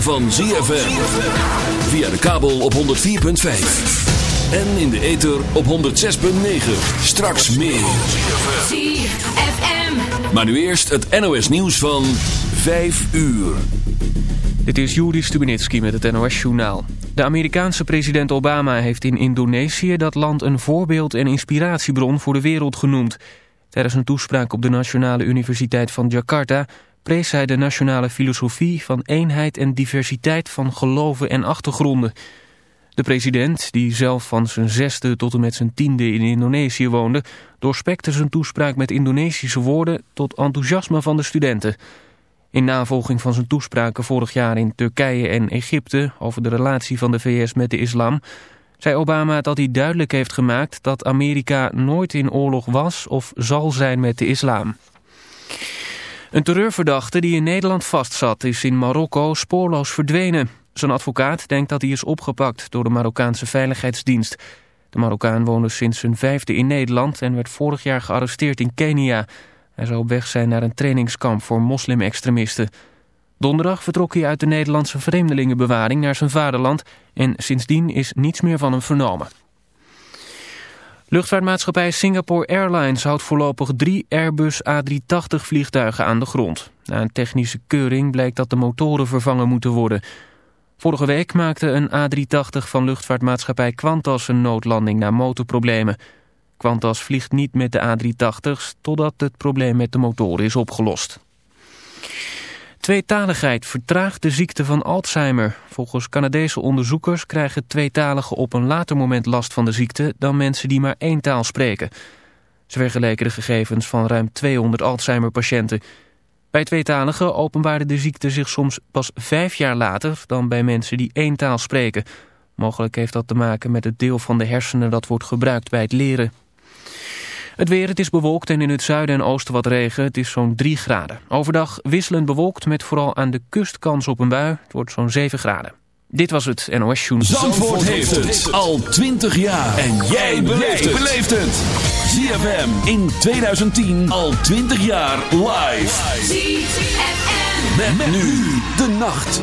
van ZFM. Via de kabel op 104.5. En in de ether op 106.9. Straks meer. ZFM. Maar nu eerst het NOS nieuws van 5 uur. Dit is Juri Stubenitski met het NOS-journaal. De Amerikaanse president Obama heeft in Indonesië dat land een voorbeeld en inspiratiebron voor de wereld genoemd. Tijdens een toespraak op de Nationale Universiteit van Jakarta prees hij de nationale filosofie van eenheid en diversiteit van geloven en achtergronden. De president, die zelf van zijn zesde tot en met zijn tiende in Indonesië woonde, doorspekte zijn toespraak met Indonesische woorden tot enthousiasme van de studenten. In navolging van zijn toespraken vorig jaar in Turkije en Egypte over de relatie van de VS met de islam, zei Obama dat hij duidelijk heeft gemaakt dat Amerika nooit in oorlog was of zal zijn met de islam. Een terreurverdachte die in Nederland vastzat is in Marokko spoorloos verdwenen. Zijn advocaat denkt dat hij is opgepakt door de Marokkaanse Veiligheidsdienst. De Marokkaan woonde sinds zijn vijfde in Nederland en werd vorig jaar gearresteerd in Kenia. Hij zou op weg zijn naar een trainingskamp voor moslimextremisten. Donderdag vertrok hij uit de Nederlandse vreemdelingenbewaring naar zijn vaderland... en sindsdien is niets meer van hem vernomen. Luchtvaartmaatschappij Singapore Airlines houdt voorlopig drie Airbus A380 vliegtuigen aan de grond. Na een technische keuring bleek dat de motoren vervangen moeten worden. Vorige week maakte een A380 van luchtvaartmaatschappij Qantas een noodlanding na motorproblemen. Qantas vliegt niet met de A380's totdat het probleem met de motoren is opgelost. Tweetaligheid vertraagt de ziekte van Alzheimer. Volgens Canadese onderzoekers krijgen tweetaligen op een later moment last van de ziekte dan mensen die maar één taal spreken. Ze vergeleken de gegevens van ruim 200 Alzheimer-patiënten. Bij tweetaligen openbaarde de ziekte zich soms pas vijf jaar later dan bij mensen die één taal spreken. Mogelijk heeft dat te maken met het deel van de hersenen dat wordt gebruikt bij het leren. Het weer, het is bewolkt en in het zuiden en oosten wat regen. Het is zo'n 3 graden. Overdag wisselend bewolkt met vooral aan de kust kans op een bui. Het wordt zo'n 7 graden. Dit was het NOS Joen. Zandvoort, heeft het al 20 jaar. En jij beleeft het. ZFM in 2010 al 20 jaar live. ZFM. met nu de nacht.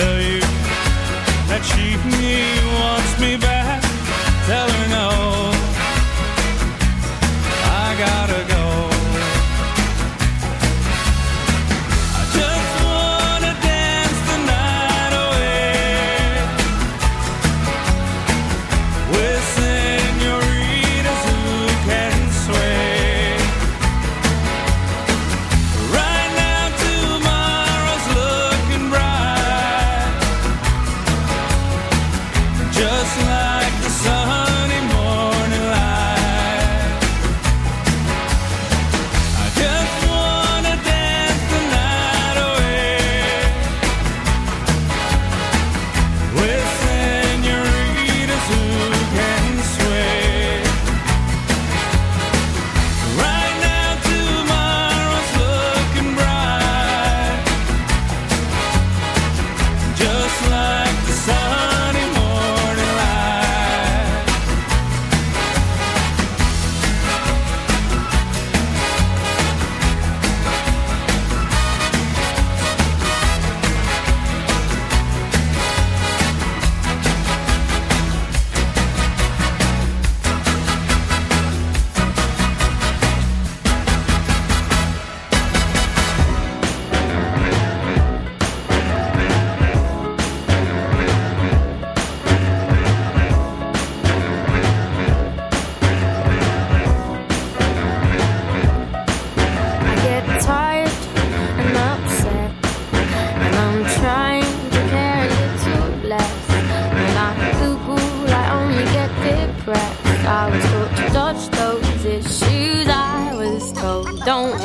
tell you that she wants me I was told to dodge those issues. I was told, don't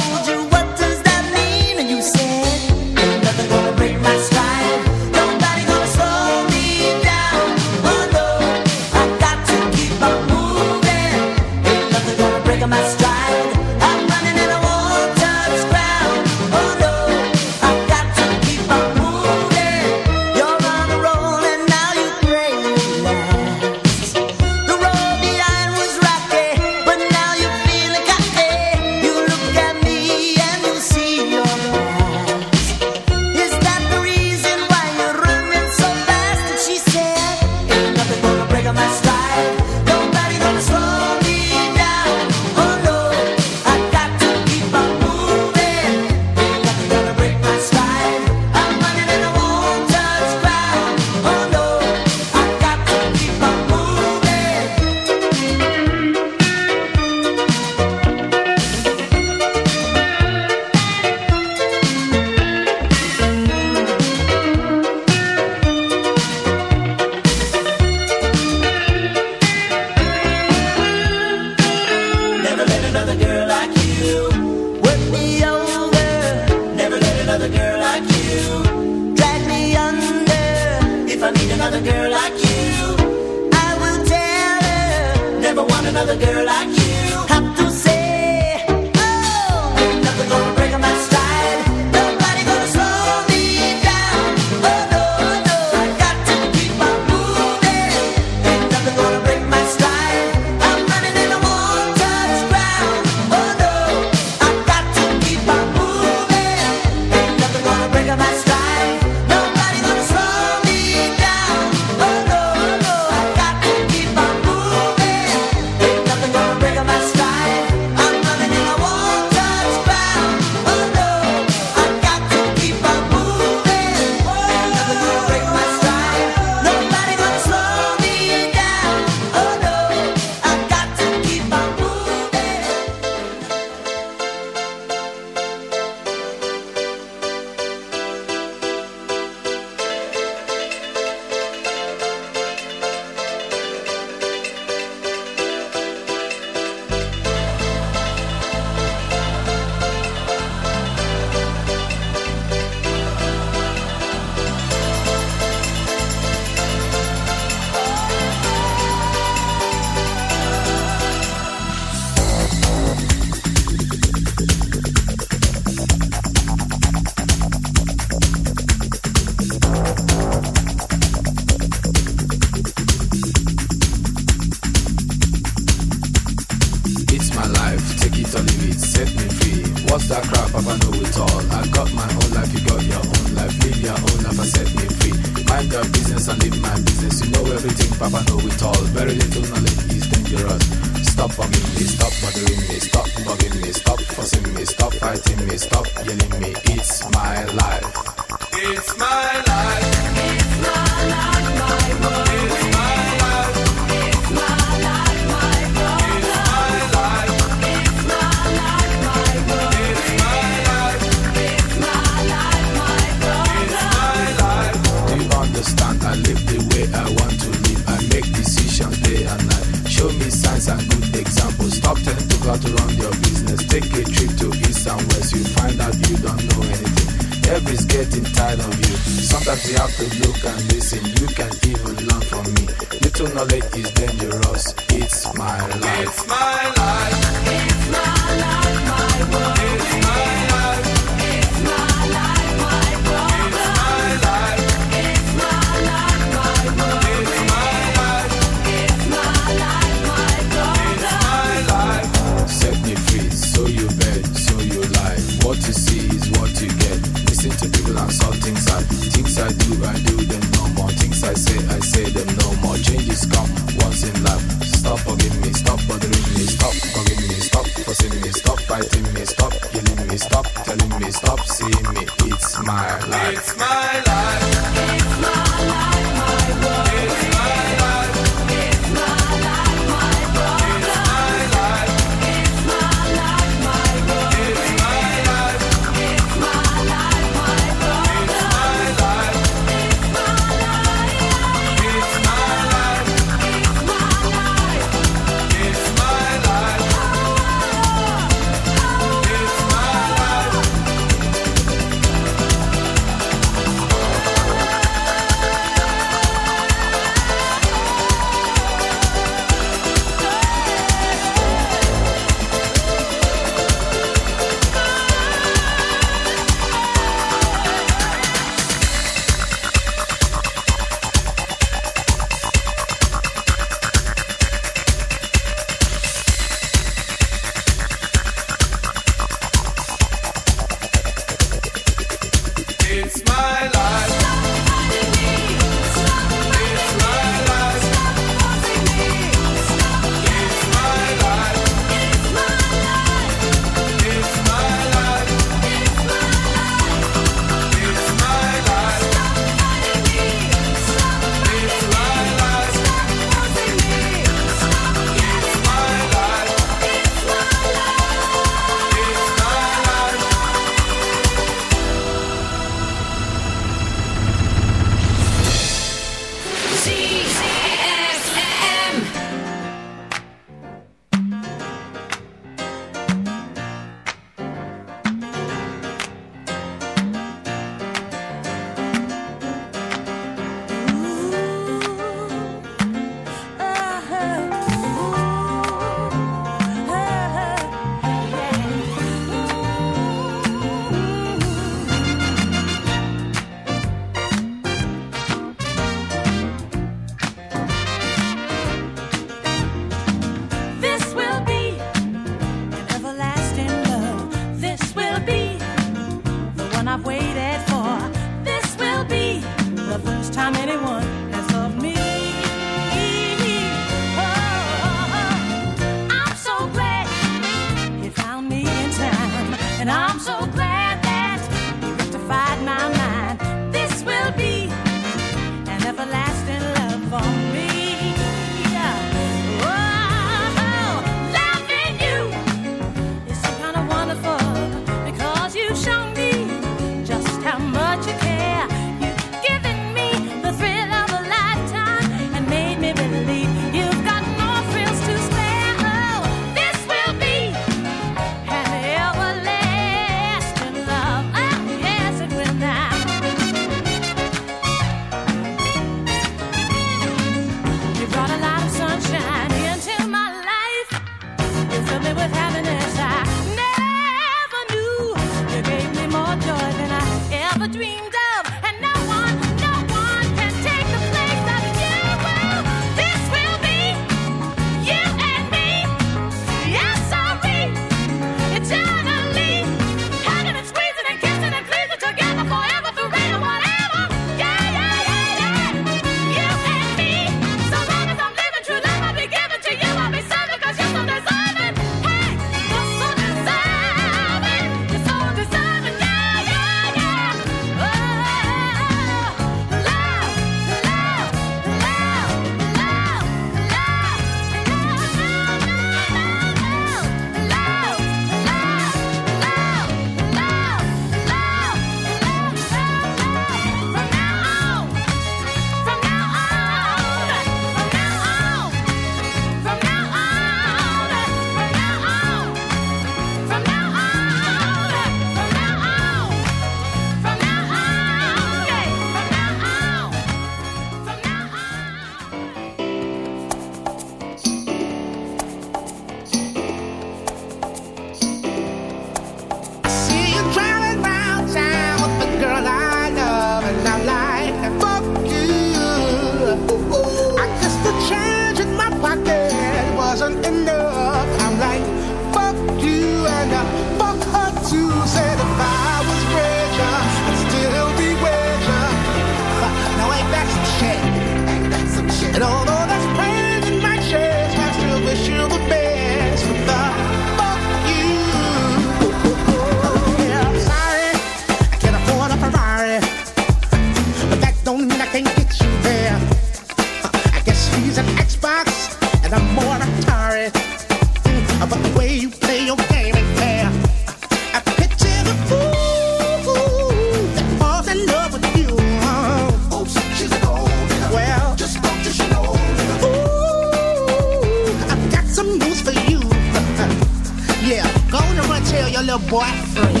boyfriend.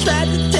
tried to tell